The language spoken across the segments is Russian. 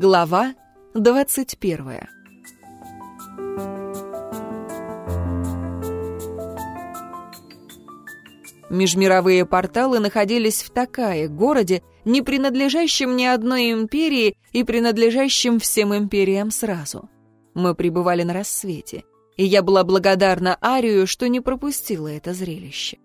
Глава двадцать первая. Межмировые порталы находились в Такае, городе, не принадлежащем ни одной империи и принадлежащем всем империям сразу. Мы пребывали на рассвете, и я была благодарна Арию, что не пропустила это зрелище.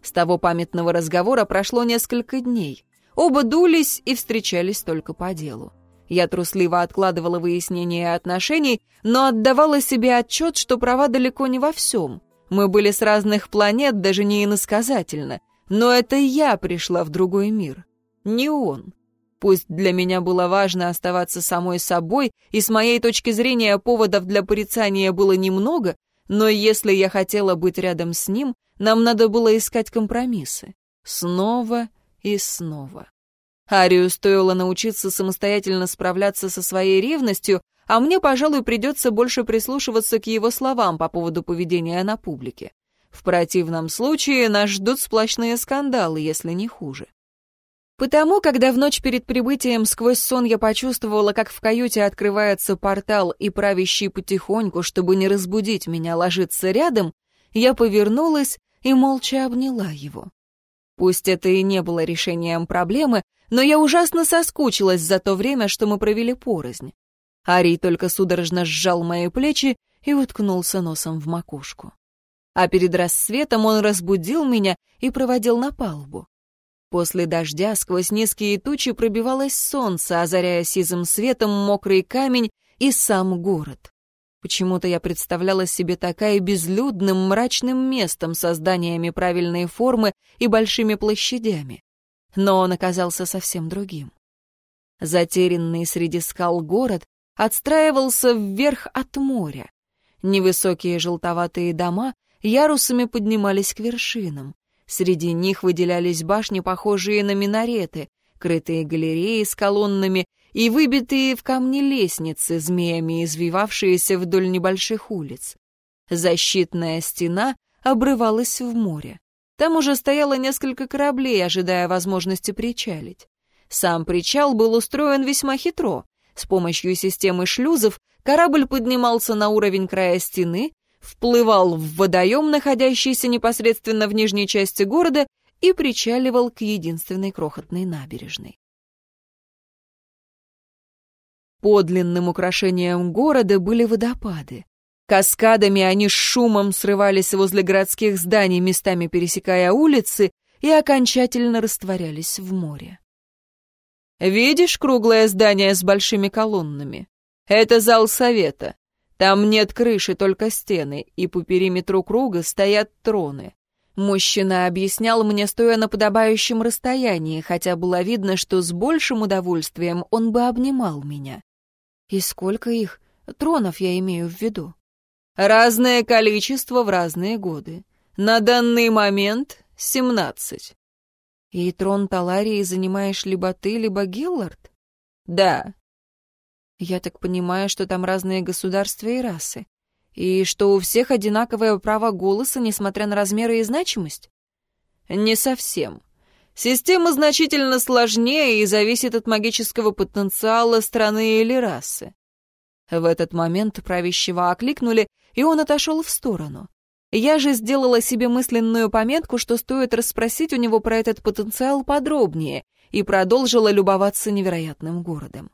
С того памятного разговора прошло несколько дней. Оба дулись и встречались только по делу. Я трусливо откладывала выяснение отношений, но отдавала себе отчет, что права далеко не во всем. Мы были с разных планет, даже не иносказательно. Но это я пришла в другой мир, не он. Пусть для меня было важно оставаться самой собой, и с моей точки зрения поводов для порицания было немного, но если я хотела быть рядом с ним, нам надо было искать компромиссы. Снова и снова. Арию стоило научиться самостоятельно справляться со своей ревностью, а мне, пожалуй, придется больше прислушиваться к его словам по поводу поведения на публике. В противном случае нас ждут сплошные скандалы, если не хуже. Потому, когда в ночь перед прибытием сквозь сон я почувствовала, как в каюте открывается портал и правящий потихоньку, чтобы не разбудить меня, ложится рядом, я повернулась и молча обняла его. Пусть это и не было решением проблемы, но я ужасно соскучилась за то время, что мы провели порознь. Арий только судорожно сжал мои плечи и уткнулся носом в макушку. А перед рассветом он разбудил меня и проводил на палубу. После дождя сквозь низкие тучи пробивалось солнце, озаряя сизым светом мокрый камень и сам город. Почему-то я представляла себе такая безлюдным, мрачным местом со зданиями правильной формы и большими площадями. Но он оказался совсем другим. Затерянный среди скал город отстраивался вверх от моря. Невысокие желтоватые дома ярусами поднимались к вершинам. Среди них выделялись башни, похожие на минареты, крытые галереи с колоннами и выбитые в камне лестницы, змеями извивавшиеся вдоль небольших улиц. Защитная стена обрывалась в море. Там уже стояло несколько кораблей, ожидая возможности причалить. Сам причал был устроен весьма хитро. С помощью системы шлюзов корабль поднимался на уровень края стены, вплывал в водоем, находящийся непосредственно в нижней части города, и причаливал к единственной крохотной набережной. Подлинным украшением города были водопады. Каскадами они с шумом срывались возле городских зданий, местами пересекая улицы, и окончательно растворялись в море. «Видишь круглое здание с большими колоннами? Это зал совета. Там нет крыши, только стены, и по периметру круга стоят троны. Мужчина объяснял мне, стоя на подобающем расстоянии, хотя было видно, что с большим удовольствием он бы обнимал меня. И сколько их? Тронов я имею в виду. Разное количество в разные годы. На данный момент семнадцать. И трон Таларии занимаешь либо ты, либо Гиллард? Да. Я так понимаю, что там разные государства и расы и что у всех одинаковое право голоса, несмотря на размеры и значимость? Не совсем. Система значительно сложнее и зависит от магического потенциала страны или расы. В этот момент правящего окликнули, и он отошел в сторону. Я же сделала себе мысленную пометку, что стоит расспросить у него про этот потенциал подробнее, и продолжила любоваться невероятным городом.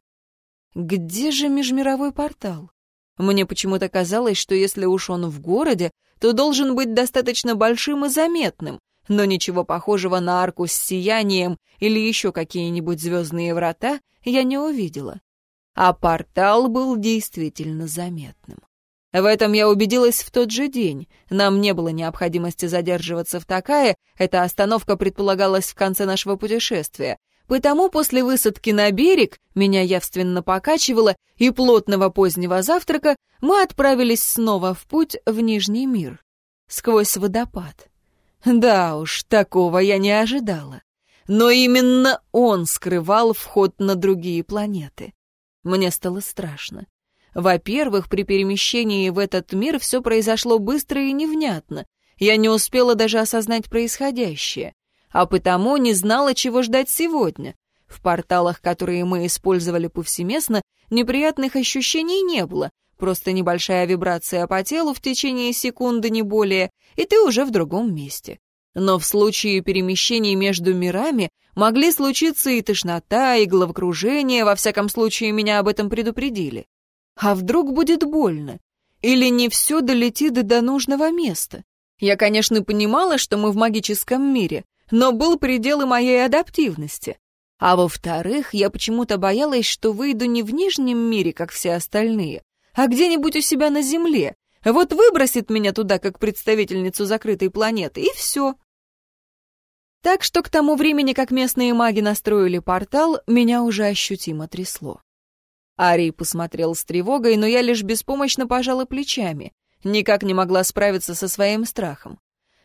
Где же межмировой портал? Мне почему-то казалось, что если уж он в городе, то должен быть достаточно большим и заметным, но ничего похожего на арку с сиянием или еще какие-нибудь звездные врата я не увидела. А портал был действительно заметным. В этом я убедилась в тот же день. Нам не было необходимости задерживаться в Такае, эта остановка предполагалась в конце нашего путешествия. Потому после высадки на берег меня явственно покачивало, и плотного позднего завтрака мы отправились снова в путь в Нижний мир, сквозь водопад. Да уж, такого я не ожидала. Но именно он скрывал вход на другие планеты. Мне стало страшно. Во-первых, при перемещении в этот мир все произошло быстро и невнятно. Я не успела даже осознать происходящее а потому не знала, чего ждать сегодня. В порталах, которые мы использовали повсеместно, неприятных ощущений не было, просто небольшая вибрация по телу в течение секунды, не более, и ты уже в другом месте. Но в случае перемещений между мирами могли случиться и тошнота, и головокружение, во всяком случае меня об этом предупредили. А вдруг будет больно? Или не все долетит до нужного места? Я, конечно, понимала, что мы в магическом мире, но был предел и моей адаптивности. А во-вторых, я почему-то боялась, что выйду не в Нижнем мире, как все остальные, а где-нибудь у себя на Земле. Вот выбросит меня туда, как представительницу закрытой планеты, и все. Так что к тому времени, как местные маги настроили портал, меня уже ощутимо трясло. Арий посмотрел с тревогой, но я лишь беспомощно пожала плечами, никак не могла справиться со своим страхом.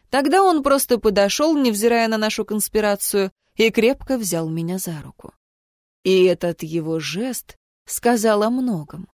Тогда он просто подошел, невзирая на нашу конспирацию, и крепко взял меня за руку. И этот его жест сказал о многом.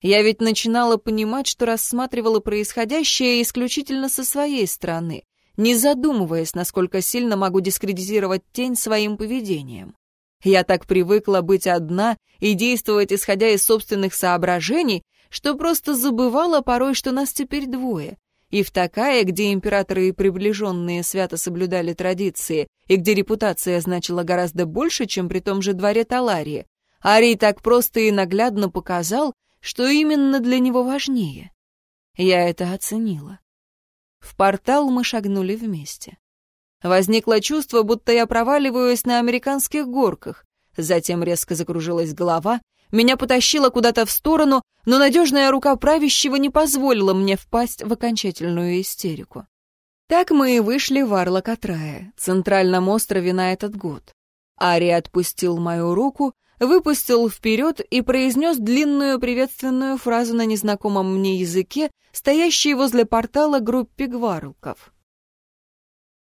Я ведь начинала понимать, что рассматривала происходящее исключительно со своей стороны, не задумываясь, насколько сильно могу дискредитировать тень своим поведением. Я так привыкла быть одна и действовать, исходя из собственных соображений, что просто забывала порой, что нас теперь двое. И в Такае, где императоры и приближенные свято соблюдали традиции, и где репутация значила гораздо больше, чем при том же дворе Таларии, Арий так просто и наглядно показал, что именно для него важнее. Я это оценила. В портал мы шагнули вместе. Возникло чувство, будто я проваливаюсь на американских горках. Затем резко закружилась голова, меня потащило куда-то в сторону, но надежная рука правящего не позволила мне впасть в окончательную истерику. Так мы и вышли в Арлакатрае, центральном острове на этот год. Ари отпустил мою руку, выпустил вперед и произнес длинную приветственную фразу на незнакомом мне языке, стоящей возле портала группе гварлков.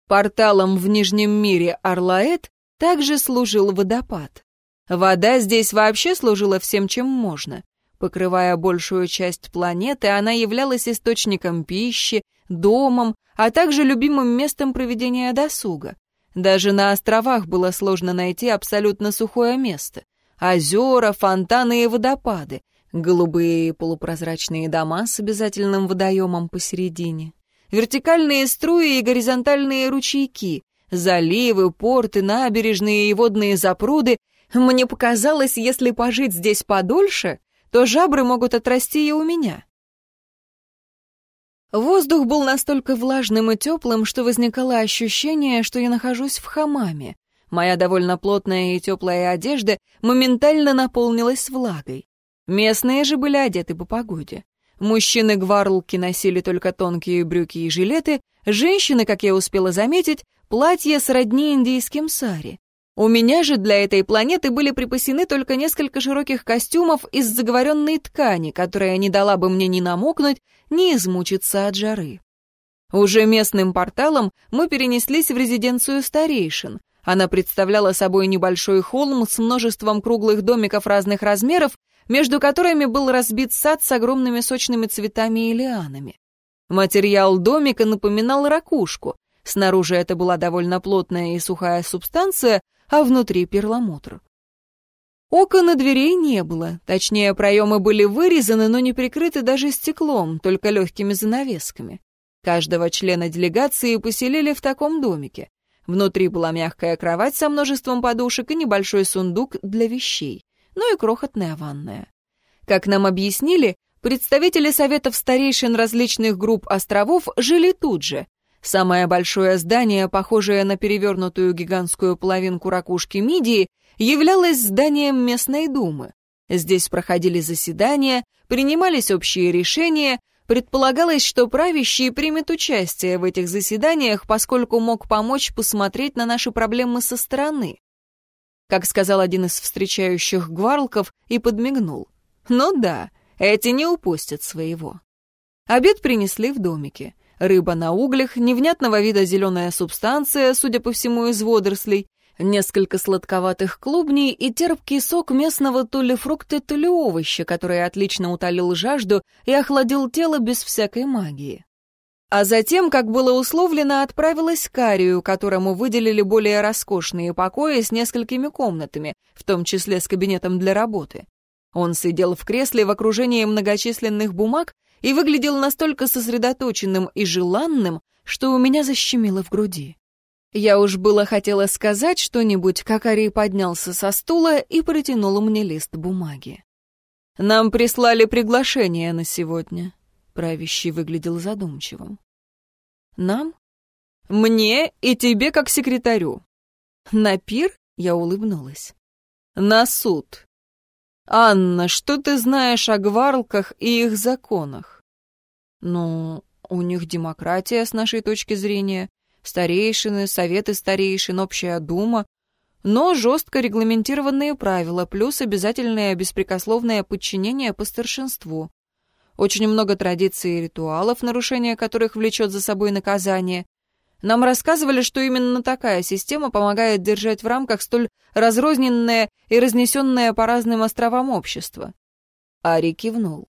Порталом в Нижнем мире Арлаэт также служил водопад. Вода здесь вообще служила всем, чем можно. Покрывая большую часть планеты, она являлась источником пищи, домом, а также любимым местом проведения досуга. Даже на островах было сложно найти абсолютно сухое место. Озера, фонтаны и водопады, голубые полупрозрачные дома с обязательным водоемом посередине, вертикальные струи и горизонтальные ручейки, заливы, порты, набережные и водные запруды. Мне показалось, если пожить здесь подольше, то жабры могут отрасти и у меня. Воздух был настолько влажным и теплым, что возникало ощущение, что я нахожусь в хамаме. Моя довольно плотная и теплая одежда моментально наполнилась влагой. Местные же были одеты по погоде. Мужчины-гварлки носили только тонкие брюки и жилеты, женщины, как я успела заметить, платья сродни индийским сари. У меня же для этой планеты были припасены только несколько широких костюмов из заговоренной ткани, которая не дала бы мне ни намокнуть, ни измучиться от жары. Уже местным порталом мы перенеслись в резиденцию старейшин. Она представляла собой небольшой холм с множеством круглых домиков разных размеров, между которыми был разбит сад с огромными сочными цветами и лианами. Материал домика напоминал ракушку. Снаружи это была довольно плотная и сухая субстанция, а внутри перламутр. Окон и дверей не было, точнее, проемы были вырезаны, но не прикрыты даже стеклом, только легкими занавесками. Каждого члена делегации поселили в таком домике. Внутри была мягкая кровать со множеством подушек и небольшой сундук для вещей, ну и крохотная ванная. Как нам объяснили, представители советов старейшин различных групп островов жили тут же. Самое большое здание, похожее на перевернутую гигантскую половинку ракушки Мидии, являлось зданием местной думы. Здесь проходили заседания, принимались общие решения, Предполагалось, что правящий примет участие в этих заседаниях, поскольку мог помочь посмотреть на наши проблемы со стороны. Как сказал один из встречающих гварлков и подмигнул. Ну да, эти не упустят своего. Обед принесли в домике. Рыба на углях, невнятного вида зеленая субстанция, судя по всему, из водорослей, несколько сладковатых клубней и терпкий сок местного то ли фрукта, то ли овоща, который отлично утолил жажду и охладил тело без всякой магии. А затем, как было условлено, отправилась к Арию, которому выделили более роскошные покои с несколькими комнатами, в том числе с кабинетом для работы. Он сидел в кресле в окружении многочисленных бумаг и выглядел настолько сосредоточенным и желанным, что у меня защемило в груди. Я уж было хотела сказать что-нибудь, как Ари поднялся со стула и протянул мне лист бумаги. «Нам прислали приглашение на сегодня», — правящий выглядел задумчивым. «Нам?» «Мне и тебе как секретарю». «На пир?» — я улыбнулась. «На суд». «Анна, что ты знаешь о гварлках и их законах?» «Ну, у них демократия с нашей точки зрения старейшины, советы старейшин, общая дума, но жестко регламентированные правила, плюс обязательное беспрекословное подчинение по старшинству. Очень много традиций и ритуалов, нарушение которых влечет за собой наказание. Нам рассказывали, что именно такая система помогает держать в рамках столь разрозненное и разнесенное по разным островам общество. Ари кивнул.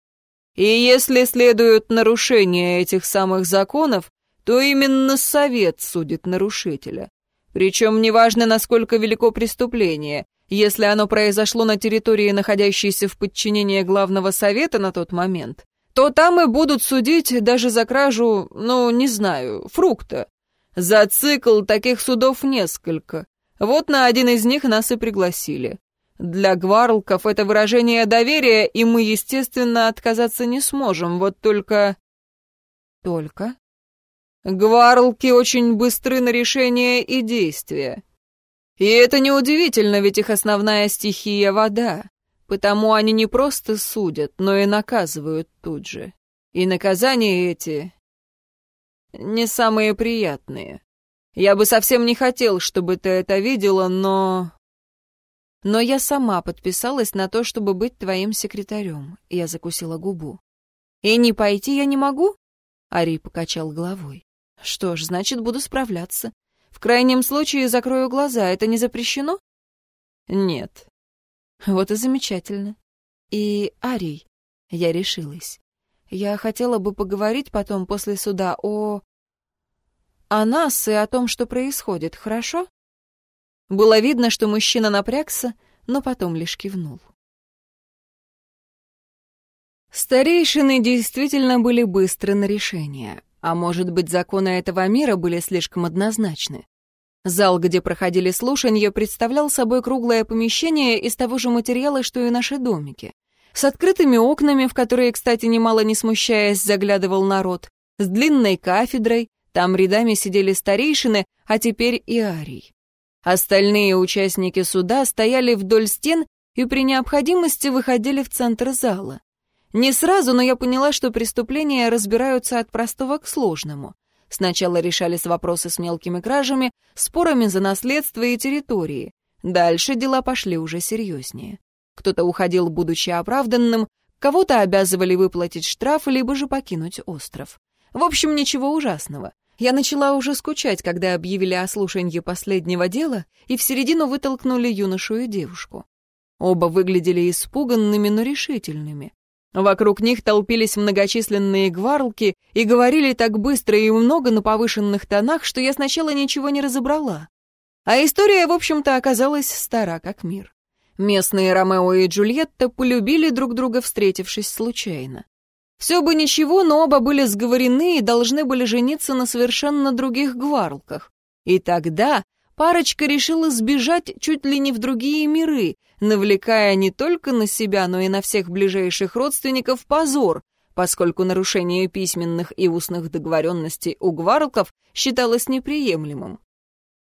И если следуют нарушения этих самых законов, то именно совет судит нарушителя. Причем неважно, насколько велико преступление, если оно произошло на территории, находящейся в подчинении главного совета на тот момент, то там и будут судить даже за кражу, ну, не знаю, фрукта. За цикл таких судов несколько. Вот на один из них нас и пригласили. Для гварлков это выражение доверия, и мы, естественно, отказаться не сможем, вот только... Только? Гварлки очень быстры на решение и действия. И это неудивительно, ведь их основная стихия — вода. Потому они не просто судят, но и наказывают тут же. И наказания эти не самые приятные. Я бы совсем не хотел, чтобы ты это видела, но... Но я сама подписалась на то, чтобы быть твоим секретарем. Я закусила губу. И не пойти я не могу? Ари покачал головой. Что ж, значит, буду справляться. В крайнем случае закрою глаза. Это не запрещено? Нет. Вот и замечательно. И, Арий, я решилась. Я хотела бы поговорить потом, после суда, о... о нас и о том, что происходит, хорошо? Было видно, что мужчина напрягся, но потом лишь кивнул. Старейшины действительно были быстры на решение. А может быть, законы этого мира были слишком однозначны? Зал, где проходили слушания, представлял собой круглое помещение из того же материала, что и наши домики. С открытыми окнами, в которые, кстати, немало не смущаясь, заглядывал народ. С длинной кафедрой, там рядами сидели старейшины, а теперь и арий. Остальные участники суда стояли вдоль стен и при необходимости выходили в центр зала. Не сразу, но я поняла, что преступления разбираются от простого к сложному. Сначала решались вопросы с мелкими кражами, спорами за наследство и территории. Дальше дела пошли уже серьезнее. Кто-то уходил, будучи оправданным, кого-то обязывали выплатить штраф, либо же покинуть остров. В общем, ничего ужасного. Я начала уже скучать, когда объявили о слушании последнего дела, и в середину вытолкнули юношу и девушку. Оба выглядели испуганными, но решительными. Вокруг них толпились многочисленные гварлки и говорили так быстро и много на повышенных тонах, что я сначала ничего не разобрала. А история, в общем-то, оказалась стара как мир. Местные Ромео и Джульетта полюбили друг друга, встретившись случайно. Все бы ничего, но оба были сговорены и должны были жениться на совершенно других гварлках. И тогда парочка решила сбежать чуть ли не в другие миры, навлекая не только на себя, но и на всех ближайших родственников позор, поскольку нарушение письменных и устных договоренностей у гварлков считалось неприемлемым.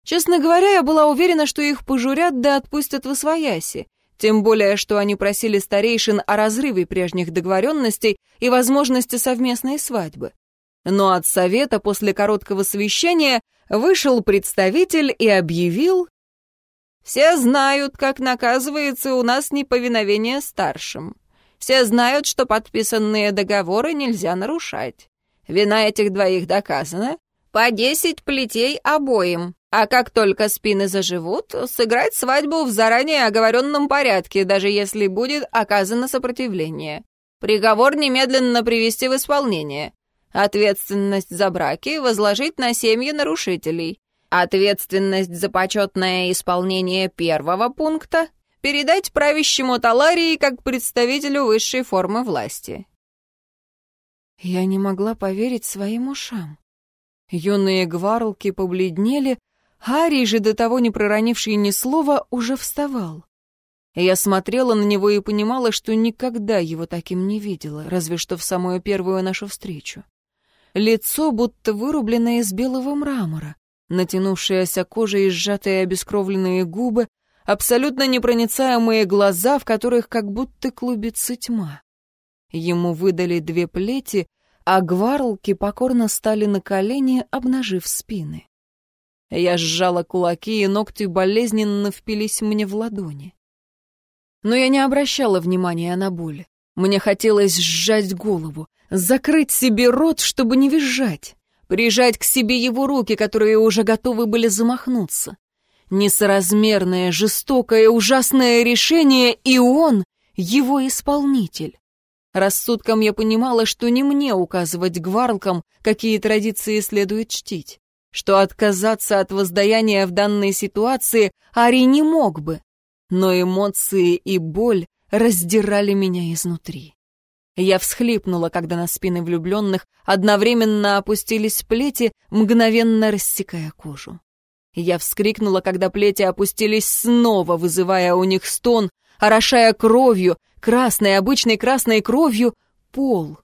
Честно говоря, я была уверена, что их пожурят да отпустят в освояси, тем более, что они просили старейшин о разрыве прежних договоренностей и возможности совместной свадьбы. Но от совета после короткого совещания вышел представитель и объявил... «Все знают, как наказывается у нас неповиновение старшим. Все знают, что подписанные договоры нельзя нарушать. Вина этих двоих доказана. По десять плетей обоим. А как только спины заживут, сыграть свадьбу в заранее оговоренном порядке, даже если будет оказано сопротивление. Приговор немедленно привести в исполнение. Ответственность за браки возложить на семьи нарушителей. Ответственность за почетное исполнение первого пункта передать правящему Таларии как представителю высшей формы власти». Я не могла поверить своим ушам. Юные гварлки побледнели, Арий же, до того не проронивший ни слова, уже вставал. Я смотрела на него и понимала, что никогда его таким не видела, разве что в самую первую нашу встречу. Лицо будто вырубленное из белого мрамора, натянувшаяся кожа и сжатые обескровленные губы, абсолютно непроницаемые глаза, в которых как будто клубится тьма. Ему выдали две плети, а гварлки покорно стали на колени, обнажив спины. Я сжала кулаки, и ногти болезненно впились мне в ладони. Но я не обращала внимания на боль. Мне хотелось сжать голову, закрыть себе рот, чтобы не визжать, прижать к себе его руки, которые уже готовы были замахнуться. Несоразмерное, жестокое, ужасное решение, и он — его исполнитель. Рассудком я понимала, что не мне указывать гварлкам, какие традиции следует чтить, что отказаться от воздаяния в данной ситуации Ари не мог бы, но эмоции и боль раздирали меня изнутри. Я всхлипнула, когда на спины влюбленных одновременно опустились плети, мгновенно рассекая кожу. Я вскрикнула, когда плети опустились снова, вызывая у них стон, орошая кровью, красной, обычной красной кровью, пол.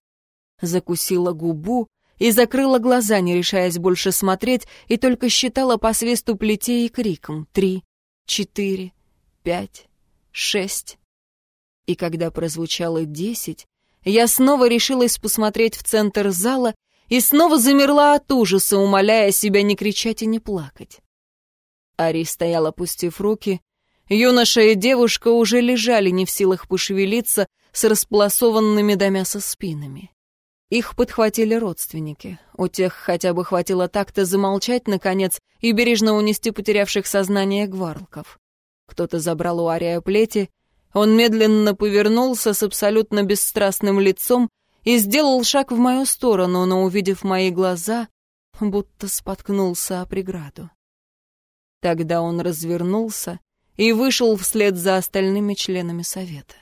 Закусила губу и закрыла глаза, не решаясь больше смотреть, и только считала по свисту плетей и криком «три, четыре, пять, шесть». И когда прозвучало десять, я снова решилась посмотреть в центр зала и снова замерла от ужаса, умоляя себя не кричать и не плакать. Ари стоял, опустив руки, Юноша и девушка уже лежали не в силах пошевелиться с располосованными до мяса спинами. Их подхватили родственники. У тех хотя бы хватило так-то замолчать, наконец, и бережно унести потерявших сознание гварлков. Кто-то забрал у Ария плети, он медленно повернулся с абсолютно бесстрастным лицом и сделал шаг в мою сторону, но, увидев мои глаза, будто споткнулся о преграду. Тогда он развернулся и вышел вслед за остальными членами совета.